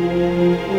Música